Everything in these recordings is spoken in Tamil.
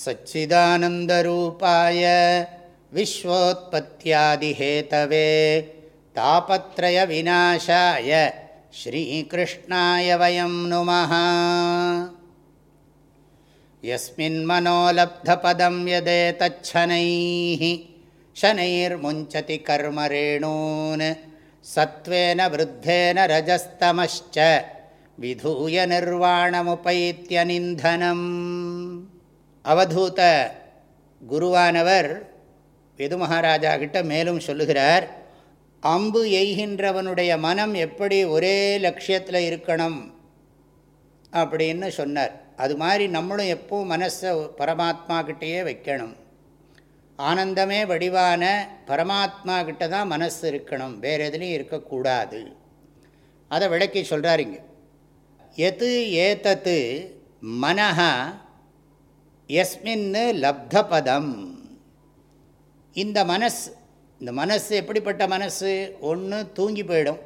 सच्चिदानन्दरूपाय विश्वोत्पत्त्यादिहेतवे तापत्रयविनाशाय श्रीकृष्णाय वयं नुमः। यस्मिन्मनोलब्धपदं यदेतच्छनैः शनैर्मुञ्चति कर्मरेणून् सत्त्वेन वृद्धेन रजस्तमश्च विधूय निर्वाणमुपैत्यनिन्धनम् அவதூத குருவானவர் எது மகாராஜா கிட்ட மேலும் சொல்லுகிறார் அம்பு எய்கின்றவனுடைய மனம் எப்படி ஒரே லட்சியத்தில் இருக்கணும்? அப்படின்னு சொன்னார். அது மாதிரி நம்மளும் எப்பவும் மனசை பரமாத்மா கிட்டேயே வைக்கணும். ஆனந்தமே வடிவான பரமாத்மா கிட்ட தான் மனசு இருக்கணும். வேறு எதுலேயும் இருக்கக்கூடாது. அதை விளக்கி சொல்கிறாருங்க எது ஏத்தத்து மனஹா எஸ்மின்னு லப்தபதம். இந்த மனசு இந்த மனசு எப்படிப்பட்ட மனசு? ஒன்று தூங்கி போயிடும்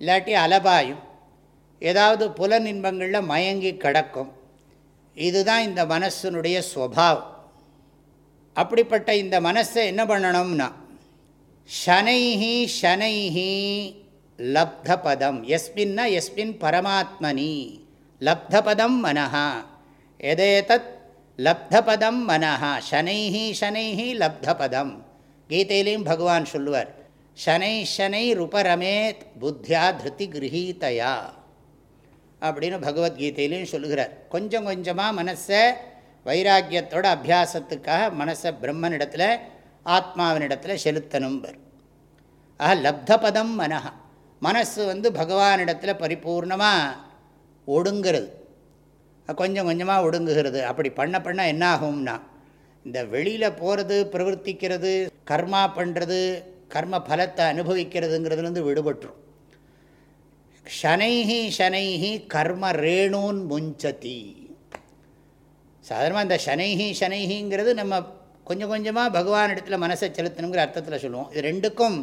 இல்லாட்டி அலபாயும். ஏதாவது புல இன்பங்களில் மயங்கி கிடக்கும். இதுதான் இந்த மனசினுடைய ஸ்வபாவம் அப்படிப்பட்ட இந்த மனசை என்ன பண்ணணும்னா ஷனைஹி ஷனைஹி லப்தபதம். எஸ்மின்னா எஸ்மின் பரமாத்மனி லப்தபதம் மனஹா. எதேதத் லப்தபதம் மனஹா ஷனைஹி ஷனைஹி லப்தபதம். கீதையிலையும் பகவான் சொல்லுவார் ஷனை ஷனை ருபரமேத் புத்தியா திருத்தி கிரகீதையா அப்படின்னு பகவத்கீதையிலையும் சொல்லுகிறார். கொஞ்சம் கொஞ்சமாக மனசை வைராக்கியத்தோட அபியாசத்துக்காக மனசை பிரம்மனிடத்தில் ஆத்மாவினிடத்தில் செலுத்தணும்பர். ஆக லப்தபதம் மனஹா. மனசு வந்து பகவானிடத்தில் பரிபூர்ணமாக ஒடுங்கிறது. கொஞ்சம் கொஞ்சமாக ஒடுங்குகிறது. அப்படி பண்ண பண்ண என்ன ஆகும்னா இந்த வெளியில் போகிறது பிரவர்த்திக்கிறது கர்மா பண்ணுறது கர்ம பலத்தை அனுபவிக்கிறதுங்கிறதுலேருந்து விடுபட்டுரும். ஷனைஹி ஷனைஹி கர்ம ரேணூன் முஞ்சதி. சாதாரணமாக இந்த ஷனைஹி ஷனைஹிங்கிறது நம்ம கொஞ்சம் கொஞ்சமாக பகவான் இடத்துல மனசை செலுத்தணுங்கிற அர்த்தத்தில் சொல்லுவோம். இது ரெண்டுக்கும்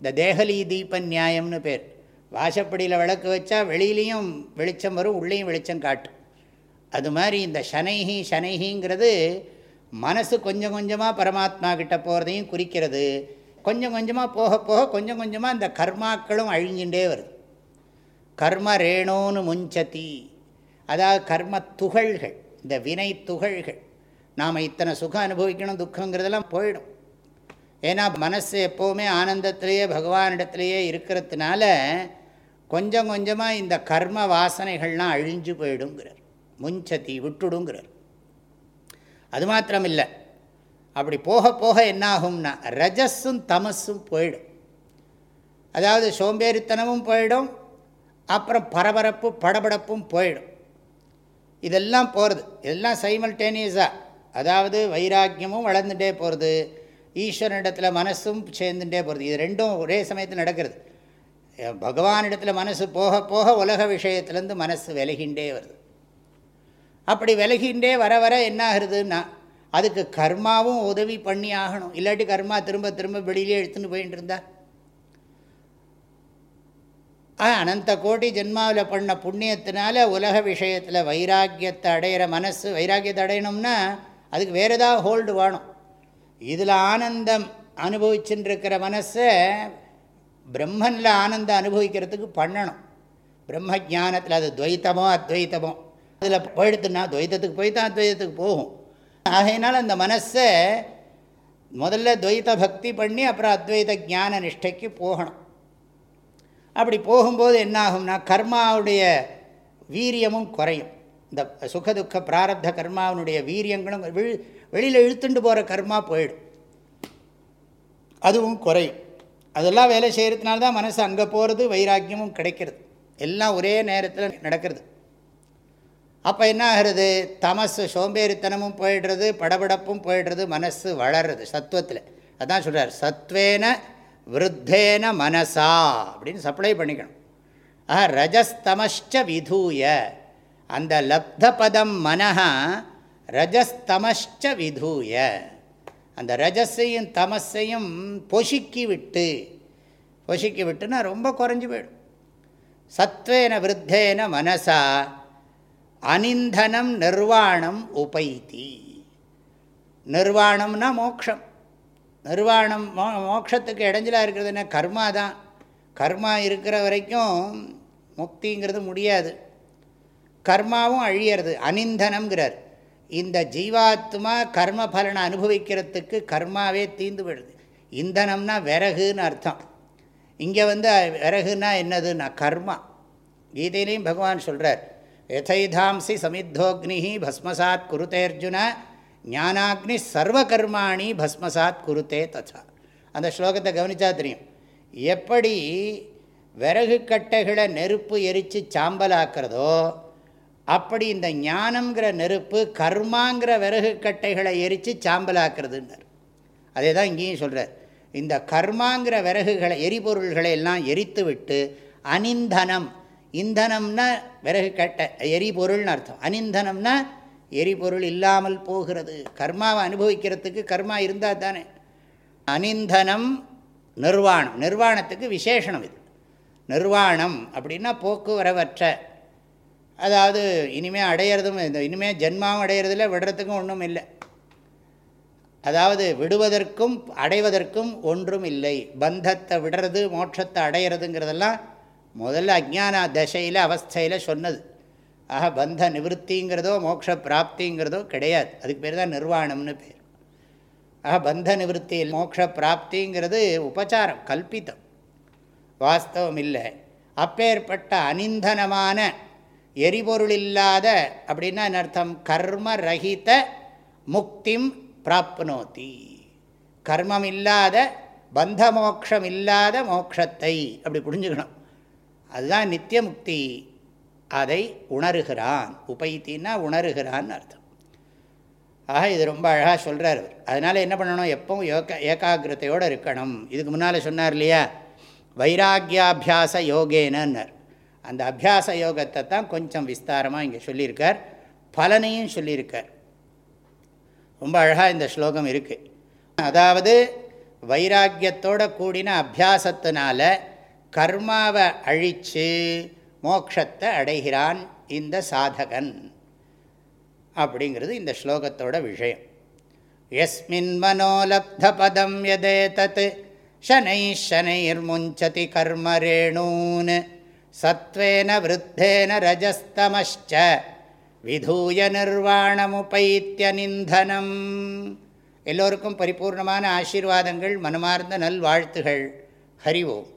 இந்த தேகலி தீப நியாயம்னு பேர். வாசப்படியில் விளக்கு வச்சா வெளியிலையும் வெளிச்சம் வரும் உள்ளேயும் வெளிச்சம் காட்டும். அது மாதிரி இந்த சனைஹி சனைஹிங்கிறது மனசு கொஞ்சம் கொஞ்சமாக பரமாத்மா கிட்ட போகிறதையும் குறிக்கிறது. கொஞ்சம் கொஞ்சமாக போக போக கொஞ்சம் கொஞ்சமாக இந்த கர்மாக்களும் அழிஞ்சுட்டே வருது. கர்ம ரேணோன்னு முஞ்சதி. அதாவது கர்ம துகள்கள் இந்த வினை துகள்கள். நாம் இத்தனை சுகம் அனுபவிக்கணும் துக்கங்கிறதெல்லாம் போயிடும். ஏன்னா மனசு எப்போவுமே ஆனந்தத்திலேயே பகவானிடத்திலேயே இருக்கிறதுனால கொஞ்சம் கொஞ்சமாக இந்த கர்ம வாசனைகள்லாம் அழிஞ்சு போயிடுங்கிறார் முஞ்சதி விட்டுடுங்கிறார். அது மாத்திரம் இல்லை அப்படி போக போக என்னாகும்னா ரஜஸும் தமஸும் போயிடும். அதாவது சோம்பேறித்தனமும் போயிடும் அப்புறம் பரபரப்பு படபடப்பும் போயிடும். இதெல்லாம் போகிறது இதெல்லாம் சைமல்டேனியஸாக அதாவது வைராக்கியமும் வளர்ந்துட்டே போகிறது ஈஸ்வரனிடத்தில் மனசும் சேர்ந்துட்டே போகிறது இது ரெண்டும் ஒரே சமயத்தில் நடக்கிறது. பகவானிடத்தில் மனசு போக போக உலக விஷயத்துலேருந்து மனசு விலகின்றே வருது. அப்படி விலகின்றே வர வர என்ன ஆகுதுன்னா அதுக்கு கர்மாவும் உதவி பண்ணி ஆகணும். இல்லாட்டி கர்மா திரும்ப திரும்ப வெளியிலே எடுத்துன்னு போயின்னு இருந்தா? அனந்த கோடி ஜென்மாவில் பண்ண புண்ணியத்தினால உலக விஷயத்தில் வைராக்கியத்தை அடையிற மனசு வைராக்கியத்தை அடையணும்னா அதுக்கு வேறு ஏதாவது ஹோல்டு வேணும். இதில் ஆனந்தம் அனுபவிச்சுட்டு இருக்கிற மனசை பிரம்மனில் ஆனந்தம் அனுபவிக்கிறதுக்கு பண்ணணும். பிரம்ம ஜானத்தில் அது துவைத்தமோ அத்வைத்தமோ. அதில் போயிடுத்துனா துவைத்தத்துக்கு போய் தான் அத்வைதத்துக்கு போகும். ஆகையினால் அந்த மனசை முதல்ல துவைத்த பக்தி பண்ணி அப்புறம் அத்வைத ஞான நிஷ்டைக்கு போகணும். அப்படி போகும்போது என்னாகும்னா கர்மாவுடைய வீரியமும் குறையும். இந்த சுகதுக்க பிராரப்த கர்மாவனுடைய வீரியங்களும் வெளி வெளியில் இழுத்துண்டு போகிற கர்மா போயிடும். அதுவும் குறையும். அதெல்லாம் வேலை செய்கிறதுனால தான் மனசு அங்கே போகிறது வைராக்கியமும் கிடைக்கிறது. எல்லாம் ஒரே நேரத்தில் நடக்கிறது. அப்போ என்ன ஆகிறது? தமசு சோம்பேறித்தனமும் போயிடுறது படபடப்பும் போயிடுறது மனசு வளர்றது சத்துவத்தில். அதான் சொல்கிறார் சத்வேன விருத்தேன மனசா அப்படின்னு சப்ளை பண்ணிக்கணும். ஆஹா ரஜஸ்தமஷ்ட விதூய. அந்த லப்த பதம் மனஹா ரஜஸ்தமஷ்ட விதூய. அந்த ரஜஸையும் தமஸையும் பொசுக்கி விட்டு பொசுக்கி விட்டுன்னா ரொம்ப குறைஞ்சி போயிடும். சத்வேன விருத்தேன மனசா அனிந்தனம் நிர்வாணம் உபைத்தி. நிர்வாணம்னா மோக்ஷம். நிர்வாணம் மோ மோக்ஷத்துக்கு இடைஞ்சலாக இருக்கிறது என்ன? கர்மா தான். கர்மா இருக்கிற வரைக்கும் முக்திங்கிறது முடியாது. கர்மாவும் அழியறது. அனிந்தனம்ங்கிறார் இந்த ஜீவாத்மா கர்ம பலனை அனுபவிக்கிறதுக்கு கர்மாவே தீந்து விடுது. இந்தனம்னா விறகுன்னு அர்த்தம். இங்கே வந்து விறகுன்னா என்னதுன்னா கர்மா. கீதையிலையும் பகவான் சொல்கிறார் எதைதாம்சி சமித்தோக்னி பஸ்மசாத் குருத்தேர்ஜுன ஞானாக்னி சர்வகர்மாணி பஸ்மசாத் குருத்தே ததா அந்த ஸ்லோகத்தை கவனித்தா தெரியும். எப்படி விறகு கட்டைகளை நெருப்பு எரித்து சாம்பலாக்கிறதோ அப்படி இந்த ஞானங்கிற நெருப்பு கர்மாங்கிற விறகு கட்டைகளை எரித்து சாம்பலாக்குறதுன்றார். அதே தான் இங்கேயும் சொல்கிறார் இந்த கர்மாங்கிற விறகுகளை எரிபொருள்களை எல்லாம் எரித்து விட்டு அனிந்தனம் இந்தனம்னா விறகு கட்டை எரிபொருள்னு அர்த்தம். அனிந்தனம்னா எரிபொருள் இல்லாமல் போகிறது. கர்மாவை அனுபவிக்கிறதுக்கு கர்மா இருந்தால் தானே. அனிந்தனம் நிர்வாணம். நிர்வாணத்துக்கு விசேஷனம் இது. நிர்வாணம் அப்படின்னா போக்குவரவற்ற. அதாவது இனிமேல் அடையிறதும் இந்த இனிமேல் ஜென்மாவும் அடையிறதில்ல விடுறதுக்கும் ஒன்றும் இல்லை. அதாவது விடுவதற்கும் அடைவதற்கும் ஒன்றும் இல்லை. பந்தத்தை விடுறது மோட்சத்தை அடையிறதுங்கிறதெல்லாம் முதல்ல அஜான தசையில் அவஸ்தையில் சொன்னது. ஆக பந்த நிவத்திங்கிறதோ மோட்ச பிராப்திங்கிறதோ கிடையாது. அதுக்கு பேர் தான் நிர்வாணம்னு பேர். ஆக பந்த நிவத்தியில் மோட்ச பிராப்திங்கிறது உபச்சாரம் கல்பித்தம். வாஸ்தவம் இல்லை. அப்பேற்பட்ட அனிந்தனமான எரிபொருள் இல்லாத அப்படின்னா அர்த்தம்? கர்ம ரஹித முக்திம் பிராப்னோத்தி கர்மம் இல்லாத பந்த மோக்ஷம் இல்லாத மோக்ஷத்தை அப்படி புரிஞ்சுக்கணும். அதுதான் நித்திய முக்தி அதை உணர்கிறான். உபைத்தின்னா உணர்கிறான்னு அர்த்தம். ஆக இது ரொம்ப அழகாக சொல்கிறார் அவர். அதனால் என்ன பண்ணணும்? எப்பவும் யோக ஏகாகிரத்தையோடு இருக்கணும். இதுக்கு முன்னால் சொன்னார் இல்லையா? வைராக்கியாபியாச யோகேனன்னர். அந்த அபியாச யோகத்தை தான் கொஞ்சம் விஸ்தாரமாக இங்கே சொல்லியிருக்கார். பலனையும் சொல்லியிருக்கார். ரொம்ப அழகாக இந்த ஸ்லோகம் இருக்குது அதாவது வைராக்கியத்தோட கூடின அபியாசத்தினால கர்மாவை அழித்து மோக்ஷத்தை அடைகிறான் இந்த சாதகன். அப்படிங்கிறது இந்த ஸ்லோகத்தோட விஷயம். எஸ்மின் மனோலப்த பதம் எதே தத் சனை சனைர்முஞ்சதி கர்மரேணூன் சத்வேன விருத்தேன ரஜஸ்தமச்ச விதூய நிர்வாணமுபைத்தியநிந்தனம் எல்லோருக்கும் பரிபூர்ணமான ஆசீர்வாதங்கள் மனமார்ந்த நல்வாழ்த்துகள். ஹரிவோம்